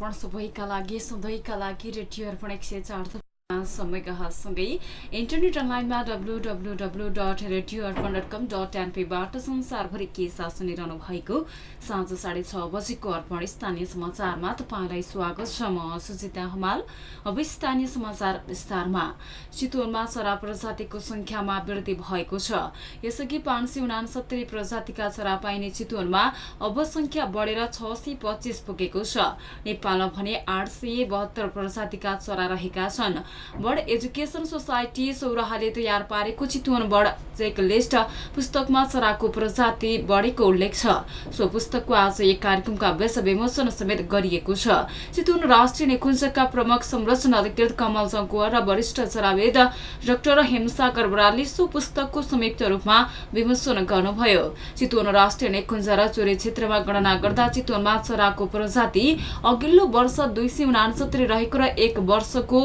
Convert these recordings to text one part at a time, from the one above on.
अर्पण सबैका लागि सधैँका लागि रेडियो अर्पण एक सय चार। समयसँगै इन्टरनेट अनलाइनमा W W W dot radio Arpan dot com dot एनपीबाट संसारभरि के साथ सुनिरहनु भएको? साँझ साढे छ बजेको अर्पण स्थानीय समाचारमा तपाईँलाई स्वागत छ। म सुजिता हमाल। अब स्थानीय समाचार विस्तारमा। चितवनमा चरा प्रजातिको संख्यामा वृद्धि भएको छ। यसअघि पाँच सय उनासत्तरी प्रजातिका चरा पाइने चितवनमा अब संख्या बढेर छ सय पच्चिस पुगेको छ। नेपालमा भने आठ सय बहत्तर प्रजातिका चरा रहेका छन्। बर्ड एजुकेसन सोसाइटी सौराहाले तयार पारेको चितवन चेक लिस्ट पुस्तकमा चराको प्रजाति बढेको उल्लेख छ। सो पुस्तकको आज एक कार्यक्रमका व्यस विमोचन समेत गरिएको छ। चितवन राष्ट्रिय निकुञ्जका प्रमुख संरक्षण अधिकृत कमल जङ्कुवा र वरिष्ठ चरावेद डाक्टर हेमसागर बरालले सो पुस्तकको संयुक्त रूपमा विमोचन गर्नुभयो। चितवन राष्ट्रिय निकुञ्ज र चोरी क्षेत्रमा गणना गर्दा चितवनमा चराको प्रजाति अघिल्लो वर्ष दुई सय उनासत्तरी रहेको र एक वर्षको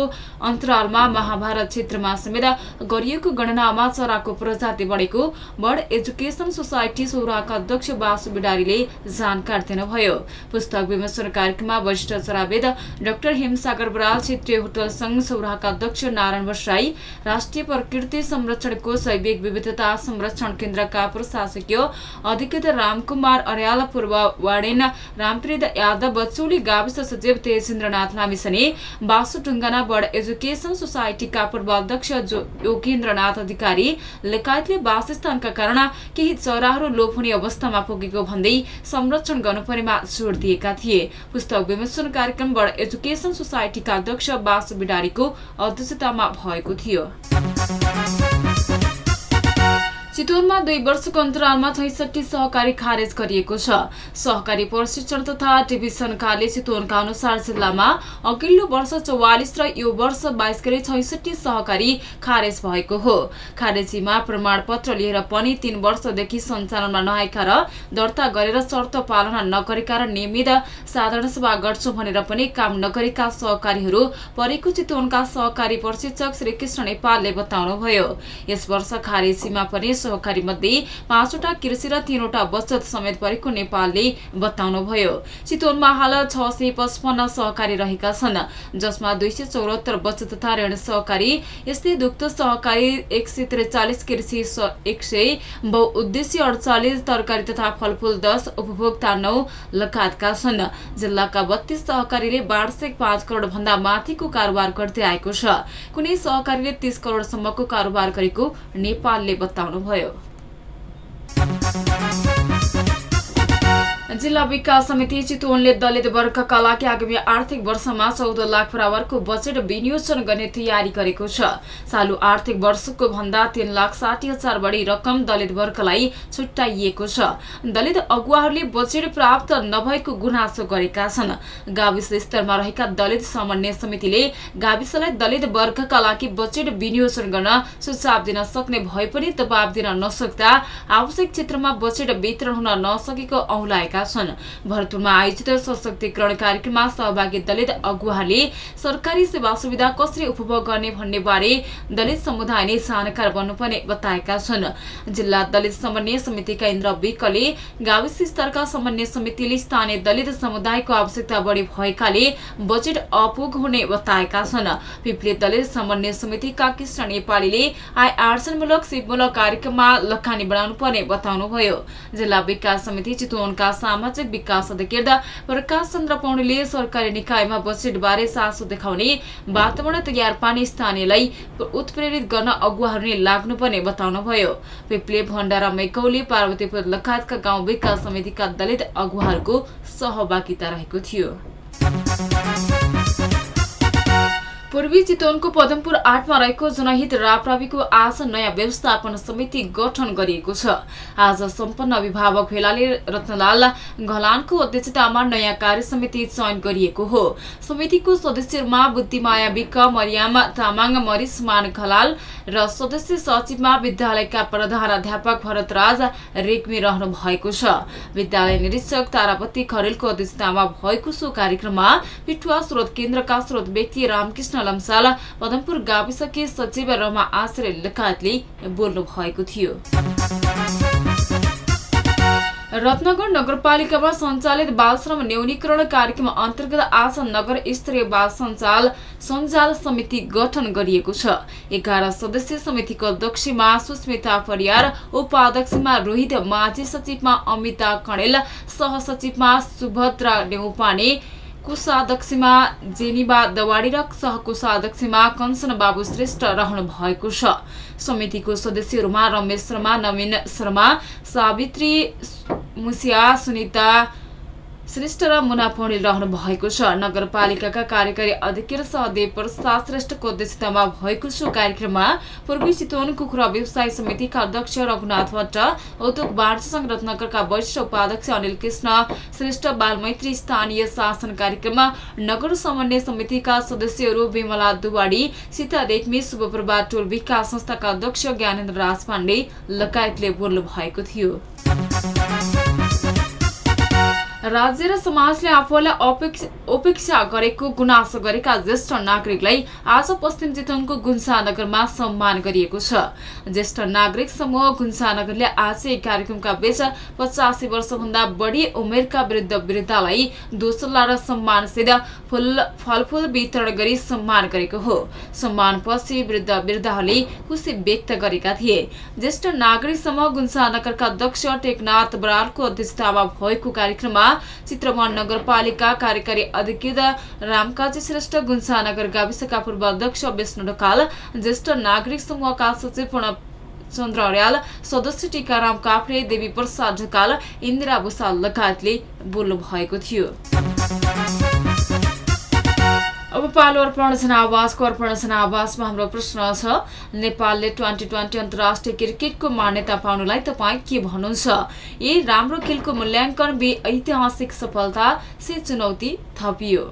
अन्तरालमा महाभारत क्षेत्रमा समेत गरिएको गणनामा चराको प्रजाति बढेको बर्ड एजुकेसन सोसाइटी सौराका अध्यक्ष बासु बिडारीले जानकारी दिनुभयो पुस्तक विमोचन कार्यक्रममा वरिष्ठ चरावेद डाक्टर हेमसागर बराल क्षेत्रीय होटल संघ सौराका अध्यक्ष नारायण बसाई राष्ट्रिय प्रकृति संरक्षणको सैविक विविधता संरक्षण केन्द्रका प्रशासकीय अधिकृत रामकुमार अर्याल पूर्व वार्डेन रामप्रीत यादव बचौली गाविस सचिव तेजेन्द्रनाथ लामिसने बासु टुङ्गाना बर्ड सोसाइटीका पूर्व अध्यक्ष योगेन्द्रनाथ अधिकारी लगायतले वासस्थानका कारण केही चराहरू लोप हुने अवस्थामा पुगेको भन्दै संरक्षण गर्नुपर्नेमा जोड़ दिएका थिए। पुस्तक विमोचन कार्यक्रम बर्ड एजुकेसन सोसाइटीका अध्यक्ष बासु बिडारीको अध्यक्षतामा भएको थियो। चितवनमा दुई वर्षको अन्तरालमा छैसठी सहकारी खारेज गरिएको छ। सहकारी प्रशिक्षण तथा डिभिजन कार्य चितवनका अनुसार जिल्लामा अघिल्लो वर्ष चौवालिस र यो वर्ष बाइस गरी छैसठी सहकारी खारेज भएको हो। खारेजीमा प्रमाणपत्र लिएर पनि तीन वर्षदेखि सञ्चालनमा नआएका र दर्ता गरेर शर्त पालना नगरेका र नियमित साधारण सभा गर्छौ भनेर पनि काम नगरेका सहकारीहरू परेको चितवनका सहकारी प्रशिक्षक श्रीकृष्ण नेपालले बताउनुभयो। यस वर्ष खारेजीमा पनि सहकारी मध्ये पाँचवटा कृषि र तीनवटा बचत समेत परेको नेपालले बताउनुभयो चितवनमा हाल छ सय पचपन्न सहकारी रहेका छन् जसमा दुई सय चौरात्तर बचत तथा ऋण सहकारी यस्तै दुग्ध सहकारी एक सय त्रिचालिस कृषि एक सय बहुउद्देश्य अडचालिस तरकारी तथा फलफूल दस उपभोक्ता नौ लगायतका छन्। जिल्लाका बत्तीस सहकारीले वार्षिक पाँच करोड़ भन्दा माथिको कारोबार गर्दै आएको छ। कुनै सहकारीले तीस करोड़सम्मको कारोबार गरेको नेपालले बताउनुभयो भयो जिल्ला विकास समिति चितवनले दलित वर्गका लागि आगामी आर्थिक वर्षमा चौध लाख बराबरको बजेट विनियोजन गर्ने तयारी गरेको छ। चालु आर्थिक वर्षको भन्दा तीन लाख साठी हजार बढी रकम दलित वर्गलाई छुट्याइएको छ। दलित अगुवाहरूले बजेट प्राप्त नभएको गुनासो गरेका छन्। गाविस स्तरमा रहेका दलित समन्वय समितिले गाविसलाई दलित वर्गका लागि बजेट विनियोजन गर्न सुझाव दिन सक्ने भए पनि दबाव दिन नसक्दा आवश्यक क्षेत्रमा बजेट वितरण हुन नसकेको औलाएका छन् भरतपुरमा आयोजित सशक्तिकरण कार्यक्रममा सहभागी दलित अगुवाले सरकारी सेवा सुविधा कसरी उपभोग गर्ने भन्ने बारे दलित समुदाय नै जानकार बन्नुपर्ने बताएका छन्। जिल्ला दलित समन्वय समितिका इन्द्र विकले गाविस स्तरका समन्वय समितिले स्थानीय दलित समुदायको आवश्यकता बढी भएकाले बजेट अपुग हुने बताएका छन्। पिप्ले दलित समन्वय समितिका कृष्ण नेपालीले आय आर्जनमूलक सिपमूलक कार्यक्रममा लखानी बढाउनु पर्ने बताउनुभयो। जिल्ला विकास समिति चितवनका सामाजिक विकास अधिकृत प्रकाश चन्द्र पौडेलले सरकारी निकायमा बजेट बारे चासो देखाउने वातावरण तयार पार्ने स्थानीयलाई उत्प्रेरित गर्न अगुवाहरूले लाग्नुपर्ने बताउनुभयो। पिप्ले भण्डारा मैकौली पार्वतीपुर लगायतका गाउँ विकास समितिका दलित अगुवाहरूको सहभागिता रहेको थियो। पूर्वी चितवनको पदमपुर आठमा रहेको जनहित राप्राविको आज नयाँ व्यवस्थापन समिति गठन गरिएको छ। आज सम्पन्न अभिभावक भेलाले रत्नलाल घलानको अध्यक्षतामा नयाँ कार्य समिति चयन गरिएको हो। समितिको सदस्यहरूमा बुद्धिमाया विक मरियाम तामाङ मरिसमान घलाल र सदस्य सचिवमा विद्यालयका प्रधानाध्यापक भरतराज रेग्मी रहनु भएको छ। विद्यालय निरीक्षक तारापति खरेलको अध्यक्षतामा भएको सो कार्यक्रममा पिठुवा स्रोत केन्द्रका स्रोत व्यक्ति रामकृष्ण लम्साल पदमपुर गाविसकी सचिव रमा आश्रय लगायतले बोल्नु भएको थियो। रत्नगर नगरपालिकामा सञ्चालित बाल श्रम न्यूनीकरण कार्यक्रम अन्तर्गत आज नगर स्तरीय बाल सञ्चाल सञ्जाल समिति गठन गरिएको छ। एघार सदस्यीय समितिको अध्यक्षमा सुस्मिता परियार उपाध्यक्षमा रोहित माझी सचिवमा अमिता कणेल सहसचिवमा सुभद्रा नेउपाने कोषाध्यक्षमा जेनिबा दवाडी र सहकोषाध्यक्षमा कञ्चन बाबु श्रेष्ठ रहनु भएको छ। समितिको सदस्यहरूमा रमेश शर्मा नवीन शर्मा सावित्री मुसिया सुनिता श्रेष्ठ र मुना पौडेल रहनु भएको छ। नगरपालिकाका कार्यकारी अध्यक्ष सहदेव प्रसाद श्रेष्ठको अध्यक्षतामा भएको छ कार्यक्रममा पूर्वी चितवन कुखुरा व्यवसाय समितिका अध्यक्ष रघुनाथ भट्ट उद्योग वाणिज्य संघ रत्नगरका वरिष्ठ उपाध्यक्ष अनिल कृष्ण श्रेष्ठ बालमैत्री स्थानीय शासन कार्यक्रममा नगर समन्वय समितिका सदस्यहरू विमला दुवाडी सीता रेग्मी शुभप्रभा टोल विकास संस्थाका अध्यक्ष ज्ञानेन्द्र राज पाण्डे लगायतले बोल्नु भएको थियो। राज्य र समाजले आफूलाई उपेक्षा गरेको गुनासो गरेका ज्येष्ठ नागरिकलाई आज पश्चिम चितवनको गुन्सानगरमा सम्मान गरिएको छ। ज्येष्ठ नागरिक समूह गुन्सानगरले आज एक कार्यक्रमका बीच पचासी वर्षभन्दा बढी उमेरका वृद्ध वृद्धलाई दोस्रोला र सम्मानसित फुल फलफुल वितरण गरी सम्मान गरेको हो। सम्मानपछि वृद्ध वृद्धहरूले खुसी व्यक्त गरेका थिए। ज्येष्ठ नागरिक समूह गुन्सानगरका अध्यक्ष टेकनाथ बरालको अध्यक्षतामा भएको कार्यक्रममा चित्रवन नगरपालिका कार्यकारी अधिकृत रामकाजी श्रेष्ठ गुन्सानगर गाविसका पूर्व अध्यक्ष विष्णु ढकाल ज्येष्ठ नागरिक समूहका सचिव पूर्ण चन्द्र अर्याल सदस्य टीकाराम काफ्रे देवी प्रसाद ढकाल इन्दिरा भूषाल लगायतले बोल्नु भएको थियो। अब पालो अर्पण जनावासको अर्पण जनावासमा हाम्रो प्रश्न छ। नेपालले ट्वेन्टी ट्वेन्टी अन्तर्राष्ट्रिय क्रिकेटको मान्यता पाउनुलाई तपाईँ के भन्नुहुन्छ? ए राम्रो खेलको मूल्याङ्कन बे ऐतिहासिक सफलता से चुनौती थपियो?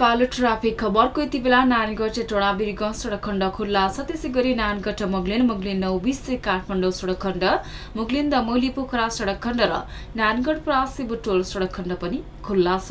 पालो ट्राफिक खबरको यति बेला नारायणगढ चेटोडा बिर्ग सडक खण्ड खुल्ला छ। त्यसै गरी नानगढ मुगलिन मुगलिन नौ काठमाडौँ सडक खण्ड मुगलिन दमोली पोखरा सडक खण्ड र नानगढ प्रासी बुटोल सडक खण्ड पनि खुल्ला छ।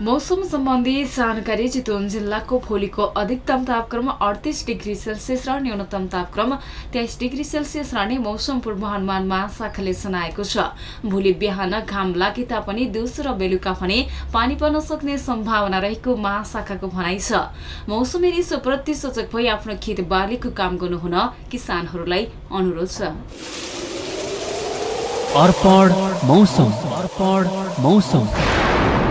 मौसम सम्बन्धी जानकारी चितवन जिल्लाको भोलिको अधिकतम तापक्रम अडतिस डिग्री सेल्सियस र न्यूनतम तापक्रम तेइस डिग्री सेल्सियस रहने मौसम पूर्वानुमान महाशाखाले जनाएको छ। भोलि बिहान घाम लागे तापनि दिउँसो र बेलुका भने पानी पर्न सक्ने सम्भावना रहेको महाशाखाको भनाइ छ। मौसमी रिसोप्रति सचक भई आफ्नो खेत बालीको काम गर्नुहुन किसानहरूलाई अनुरोध छ। अर्पण मौसम अर्पण मौसम।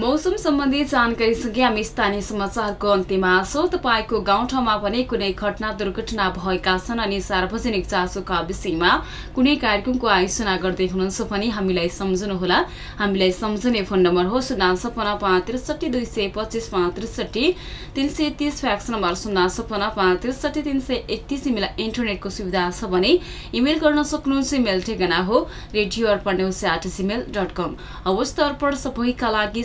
मौसम सम्बन्धी जानकारीसँगै हामी स्थानीय समाचारको अन्त्यमा छौँ। तपाईँको गाउँठाउँमा पनि कुनै घटना दुर्घटना भएका छन् अनि सार्वजनिक चासोका विषयमा कुनै कार्यक्रमको आयोजना गर्दै हुनुहुन्छ भने हामीलाई सम्झनुहोला। हामीलाई सम्झने फोन नम्बर हो शून्य सपना पाँच त्रिसठी दुई सय पच्चिस पाँच त्रिसठी तिन सय तिस फ्याक्स नम्बर शून्य सपना पाँच त्रिसठी तिन सय एकतिस इमेल इन्टरनेटको सुविधा छ भने इमेल गर्न सक्नुहुन्छ। इमेल ठेगाना हो radio Arpan news at Gmail dot com. Arpan सबैका लागि